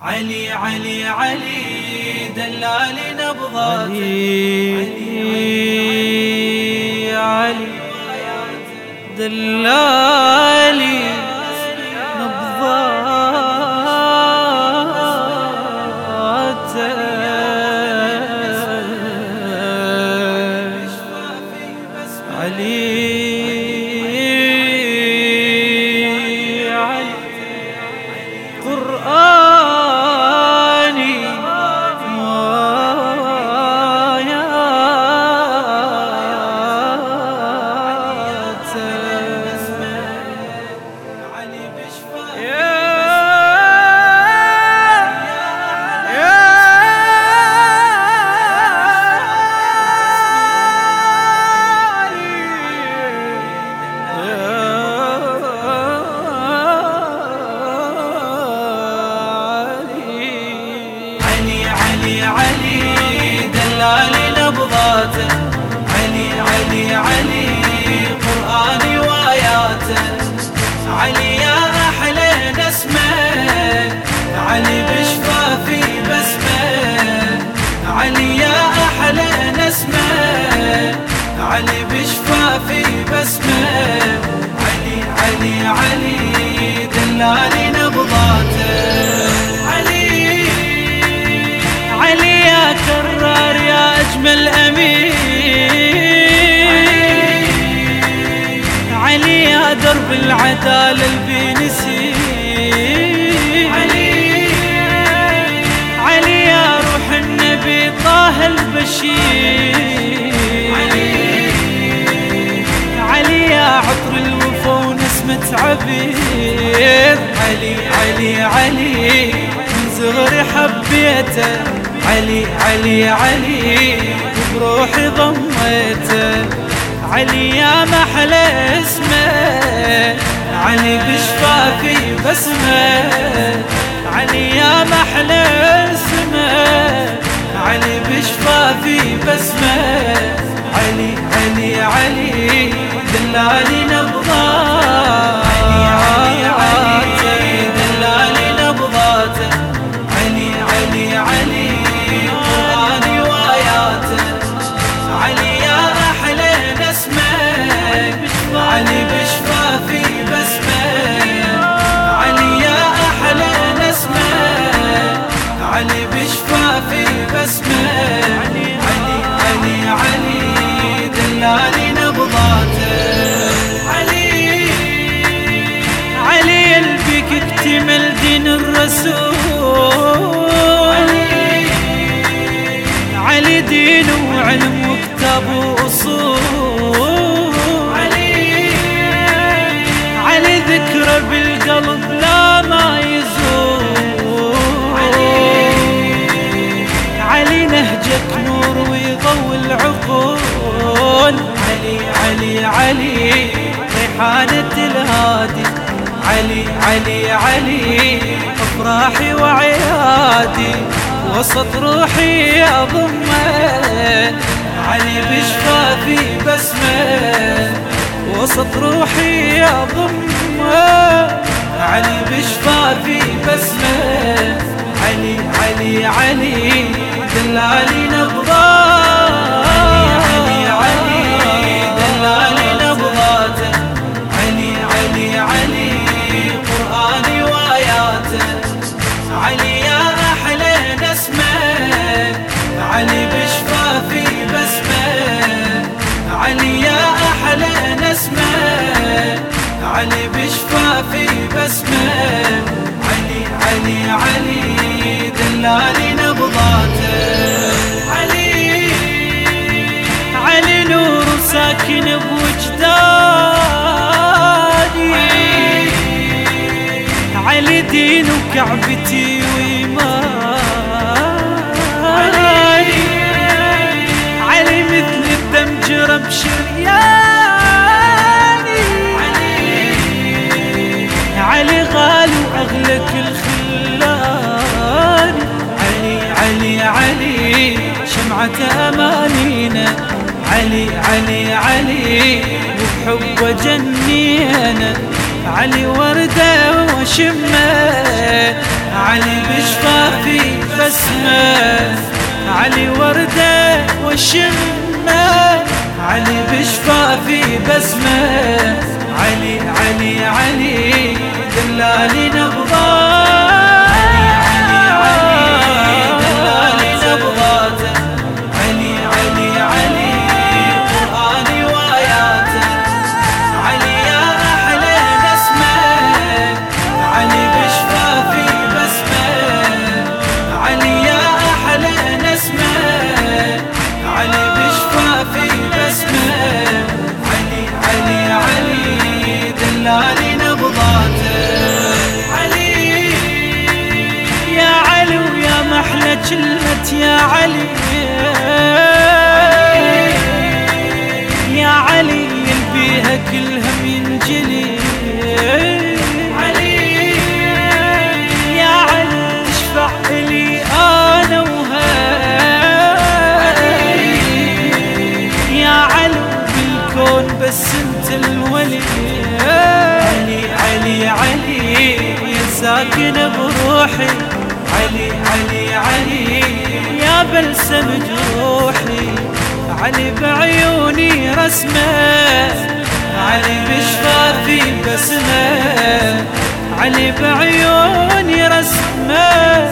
علي علي علي دلالي نبضات علي علي دلالي نسمة علي بشفافي بسمة. علي علي علي دلالي نبضاته. علي علي يا كرار يا أجمل علي يا درب العدالة البينسي علي علي يا روح النبي البشير. عبير علي علي علي من صغري حبيته. علي علي علي بروحي ضميته. علي يا محلى اسمه علي بشفافي بسمه علي يا محلى اسمه علي بشفافي بسمة علي علي علي دلالي نبضات الرسول علي دين وعلم وكتاب وأصول علي علي ذكرى بالقلب لا ما يزول. علي نهجك نور ويضوي العقول. علي علي علي ريحانة الهادي. علي علي علي أفراحي وعيادي وسط روحي اضمه علي بشفافي بسمة وسط روحي اضمه علي بشفافي بسمة. علي علي علي دلالي نبضات دين وكعبتي وإيماني علي مثل الدم جرى بشرياني علي غالي وأغلى كل خلاني علي علي علي شمعة أمانينا. علي علي علي وبحبه جنينا. علي وردة وشمة. علي بشفافي بسمة علي وردة وشمة علي بشفافي بسمة علي بروحي علي علي علي يا بلسم جروحي. علي بعيوني رسمة. علي بشفافي بسمة. علي بعيوني رسمة.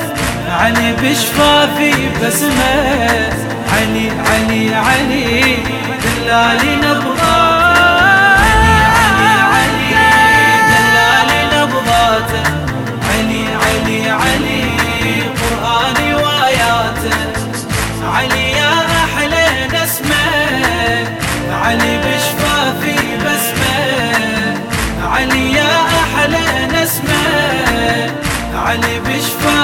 علي بشفافي بسمة. علي علي علي دلالي نبضة. علي بشفافي